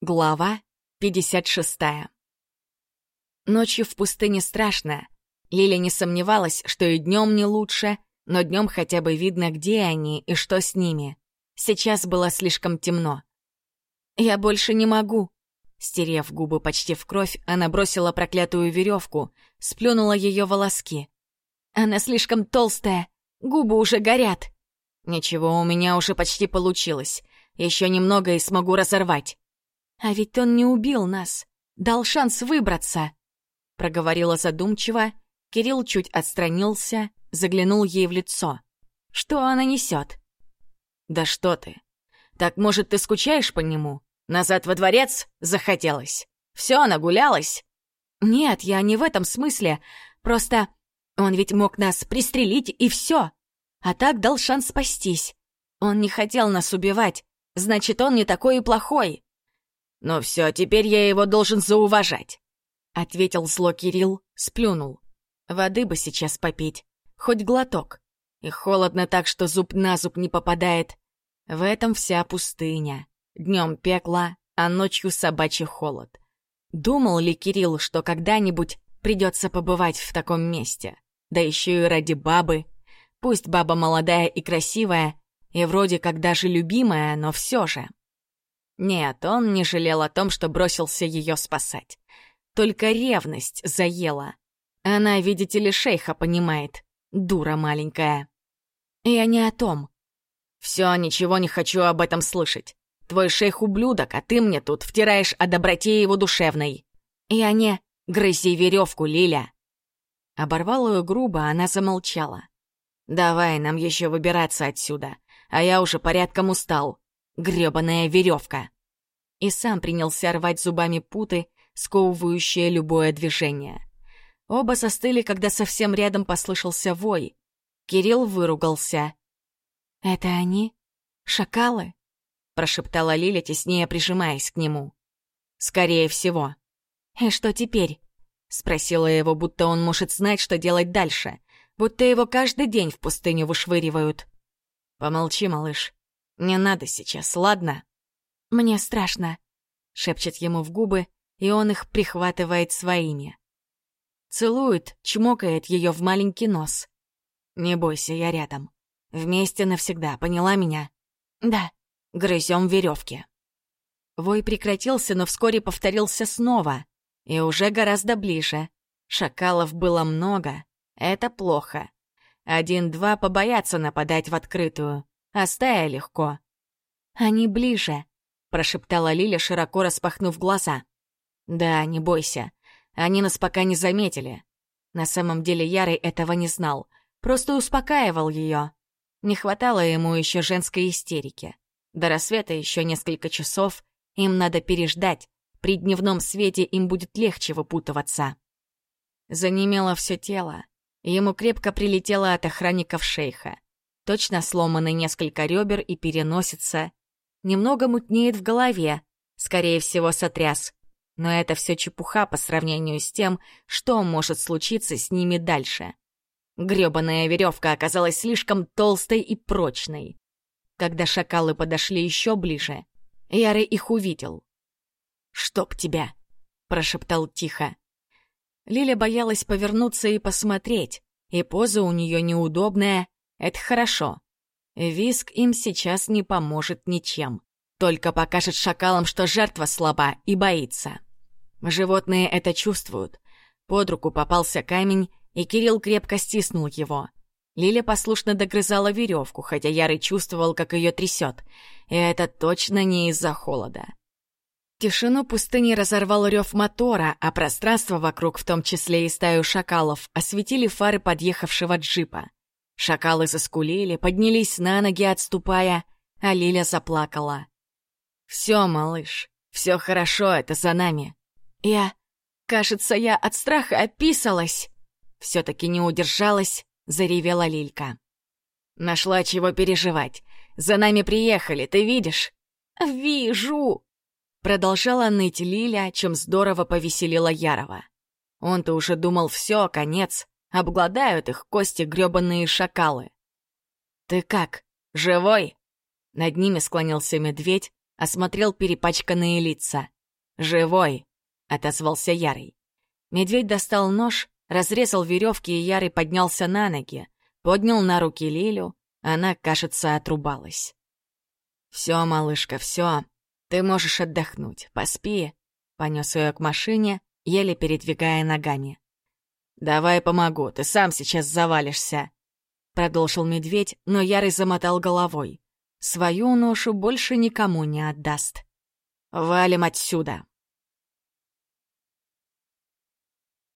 Глава 56 Ночью в пустыне страшно. Лиля не сомневалась, что и днем не лучше, но днем хотя бы видно, где они и что с ними. Сейчас было слишком темно. «Я больше не могу». Стерев губы почти в кровь, она бросила проклятую веревку, сплюнула ее волоски. «Она слишком толстая, губы уже горят». «Ничего, у меня уже почти получилось. Еще немного и смогу разорвать». «А ведь он не убил нас, дал шанс выбраться», — проговорила задумчиво. Кирилл чуть отстранился, заглянул ей в лицо. «Что она несет?» «Да что ты! Так, может, ты скучаешь по нему? Назад во дворец захотелось? Все, нагулялась?» «Нет, я не в этом смысле. Просто он ведь мог нас пристрелить, и все. А так дал шанс спастись. Он не хотел нас убивать, значит, он не такой и плохой». «Ну все, теперь я его должен зауважать», — ответил зло Кирилл, сплюнул. «Воды бы сейчас попить, хоть глоток. И холодно так, что зуб на зуб не попадает. В этом вся пустыня. Днем пекло, а ночью собачий холод. Думал ли Кирилл, что когда-нибудь придется побывать в таком месте? Да еще и ради бабы. Пусть баба молодая и красивая, и вроде как даже любимая, но все же. Нет, он не жалел о том, что бросился ее спасать. Только ревность заела. Она, видите ли, шейха понимает. Дура маленькая. Я не о том. Все, ничего не хочу об этом слышать. Твой шейх ублюдок, а ты мне тут втираешь о доброте его душевной. Я не... Грызи веревку, Лиля. Оборвала ее грубо, она замолчала. «Давай, нам еще выбираться отсюда, а я уже порядком устал грёбаная веревка. И сам принялся рвать зубами путы, сковывающие любое движение. Оба застыли, когда совсем рядом послышался вой. Кирилл выругался. «Это они? Шакалы?» — прошептала Лиля, теснее прижимаясь к нему. «Скорее всего». «И что теперь?» — спросила его, будто он может знать, что делать дальше, будто его каждый день в пустыню вышвыривают. «Помолчи, малыш. Не надо сейчас, ладно?» «Мне страшно», — шепчет ему в губы, и он их прихватывает своими. Целует, чмокает ее в маленький нос. «Не бойся, я рядом. Вместе навсегда, поняла меня?» «Да». Грызем веревки. Вой прекратился, но вскоре повторился снова. И уже гораздо ближе. Шакалов было много. Это плохо. Один-два побоятся нападать в открытую а стая легко. «Они ближе», — прошептала Лиля, широко распахнув глаза. «Да, не бойся. Они нас пока не заметили». На самом деле Ярый этого не знал, просто успокаивал ее. Не хватало ему еще женской истерики. До рассвета еще несколько часов, им надо переждать, при дневном свете им будет легче выпутываться. Занемело все тело. Ему крепко прилетело от охранников шейха. Точно сломаны несколько ребер и переносится. Немного мутнеет в голове, скорее всего, сотряс. Но это все чепуха по сравнению с тем, что может случиться с ними дальше. Грёбаная веревка оказалась слишком толстой и прочной. Когда шакалы подошли еще ближе, Яры их увидел. «Чтоб тебя!» — прошептал тихо. Лиля боялась повернуться и посмотреть, и поза у нее неудобная, это хорошо. Виск им сейчас не поможет ничем. Только покажет шакалам, что жертва слаба и боится. Животные это чувствуют. Под руку попался камень, и Кирилл крепко стиснул его. Лиля послушно догрызала веревку, хотя Ярый чувствовал, как ее трясет. И это точно не из-за холода. Тишину пустыни разорвал рев мотора, а пространство вокруг, в том числе и стаю шакалов, осветили фары подъехавшего джипа. Шакалы заскулили, поднялись на ноги, отступая, а Лиля заплакала. «Все, малыш, все хорошо, это за нами». «Я... кажется, я от страха описалась». Все-таки не удержалась, заревела Лилька. «Нашла чего переживать. За нами приехали, ты видишь?» «Вижу!» Продолжала ныть Лиля, чем здорово повеселила Ярова. Он-то уже думал, все, конец, Обгладают их кости грёбаные шакалы. «Ты как, живой?» Над ними склонился медведь, осмотрел перепачканные лица. «Живой!» — отозвался Ярый. Медведь достал нож, разрезал веревки, и Ярый поднялся на ноги, поднял на руки Лилю, она, кажется, отрубалась. «Все, малышка, все, ты можешь отдохнуть, поспи», — понес ее к машине, еле передвигая ногами. «Давай помогу, ты сам сейчас завалишься», — продолжил медведь, но Ярый замотал головой. Свою ношу больше никому не отдаст. «Валим отсюда!»